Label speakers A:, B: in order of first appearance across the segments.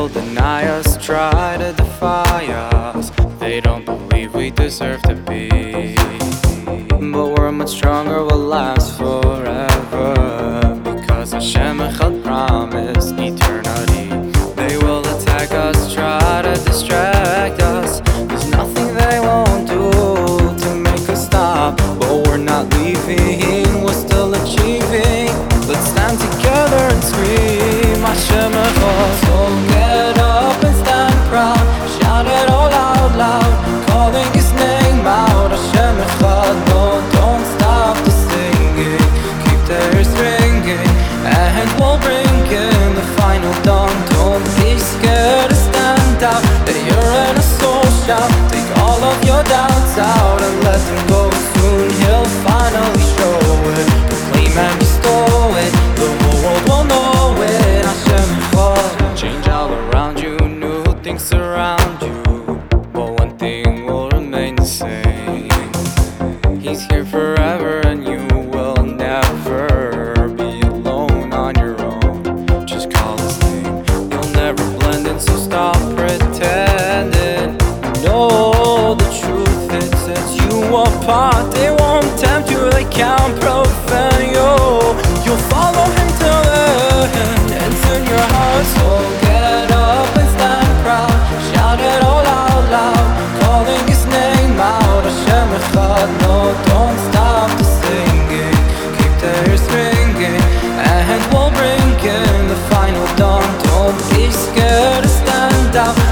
A: will deny us, try to defy us. They don't believe we deserve to be. But we're much stronger, we'll last for. soon He'll finally show it The whole world will know it Change all around you, new things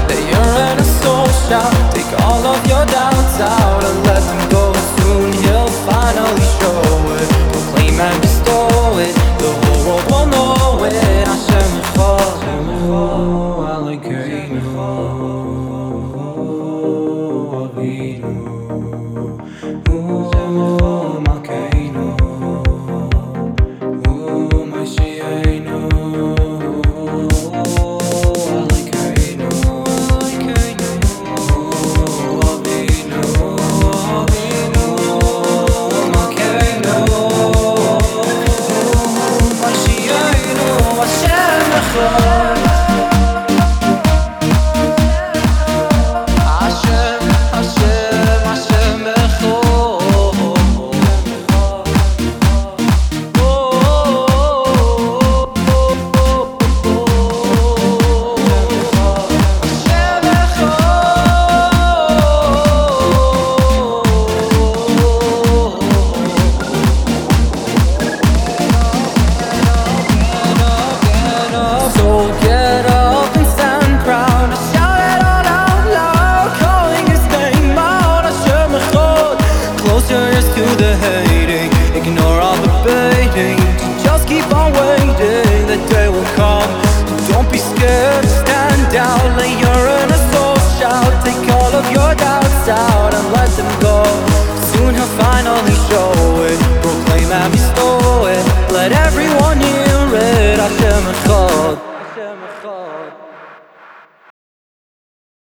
A: that you're an social. Take all of your doubts out and let them go. Soon he'll finally show it. Proclaim and bestow it. The whole world will know it. Hashem Echad, Hashem Echad, Elokeinu, Avinu. let everyone hear it. Hashem called.